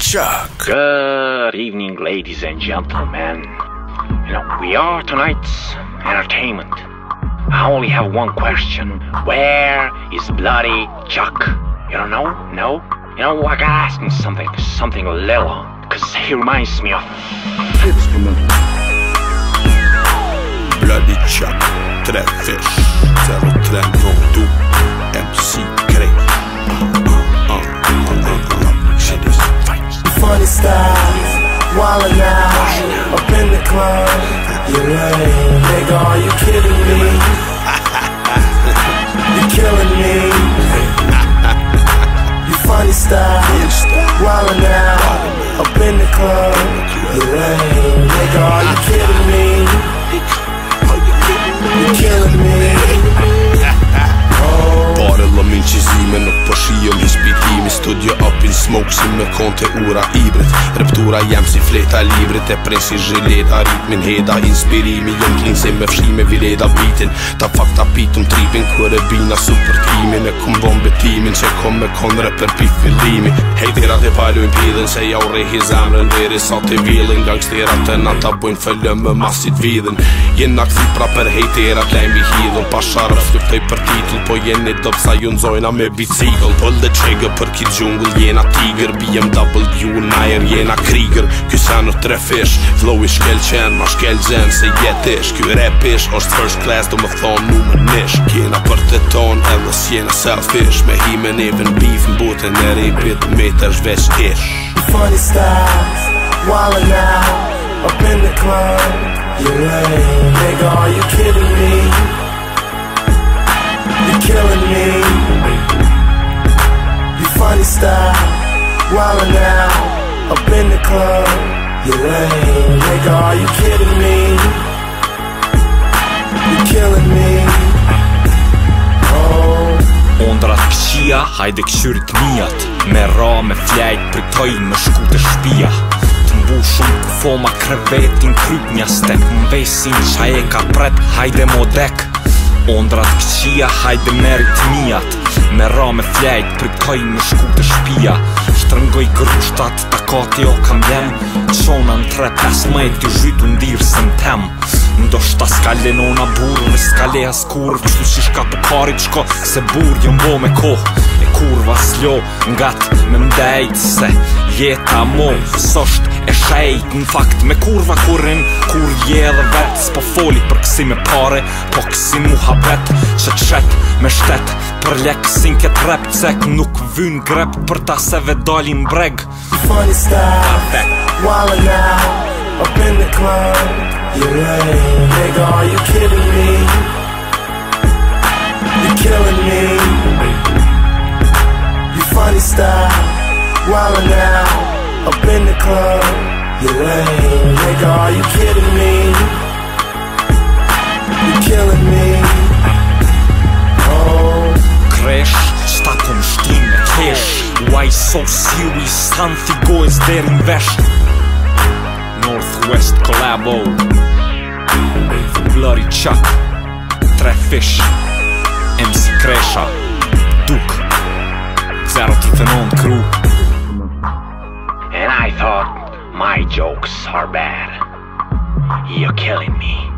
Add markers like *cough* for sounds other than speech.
Chuck. Good evening, ladies and gentlemen. You know, we are tonight's entertainment. I only have one question. Where is bloody Chuck? You don't know? No? You know, I gotta ask him something, something little. Cause he reminds me of. Bloody Chuck. Trefish. 0302. Funny style, wildin' out, up in the club. You lame, nigga, are you kidding me? *laughs* You killing me. *laughs* You funny style, wildin' out, up in the club. You lame, nigga, are you kidding me? In smoke si me konte ura ibrit Reptura jem si fleta librit E presi zhileta ritmin. Heda Inspirimi jem klin se me fshime vireda bitin Ta fakta pitum tripin kër bina super teamin E kum bon betimin që kom me kon rapper pi fillimi Hejtirat e palujn pidhin se ja u rehi zemrën Veri sa të villin. Gangsterat të na ta bujn fëllëm me masit vidhin Jena këthi pra për hejterat lejmi hidhun. Pa sharëf luftoj për titull Po jeni dob sa ju nzojna me bicikl. Pull the trigger për ki gjungull jena tiger BMW najer jena krieger Ky në tre fish Flow i shkel qen ma shkel gjen se jet Ky rap ish është first class do më thon mu më nish. Kjena për të ton edhe s'jena selfish. Me hi me neven beef në botën e rejpit Meter zhvesh ish funny style, wildin' out, up in the club. You lame, nigga, are you kidding me? You killing me. You funny style, wildin' out, up in the club. You lame, nigga, are you kidding me? You're killing me. Këqia, hajde këshyrit mijat. Me ra, me flajt, pritoj, me shku të shpia. Të mbu shumë ku foma krevetin kryp një stek Më besin qa e ka pret, hajde mo dek. Ondrat këqia, hajde merit mijat. Me ra, me flajt, pritoj, me shku të shpia. Shtrëngoj grushtat, takati o kam lem. Qona në tre, pes më e t'ju zhytu ndirë se në tem Ndoshta s'ka lenona burë Në s'ka le as kur Qështu që shka për karit shko Se burë jëm bo me koh E kurva s'lo Ngat me mdejt Se jeta mo Sosht e shejt. Në fakt me kurva kurin Kur je dhe vet S'po foli për kësi me pare Po kësi mu habet Që qet me shtet Për lek sin ket rap Cek nuk vyn grep Për ta se ve dalin breg. Funny style, wildin' out, up in the club. You lame, nigga, are you kidding me? You're killing me. You funny style, wildin' out, up in the club. You lame, nigga, are you kidding me? You're killing me. Oh. Crash, më shtim me kesh Why so serious, something goes there in vesh Northwest Collabo Bloody Chuck MC Kresha Duke 039 Crew And I thought my jokes are bad. You're killing me.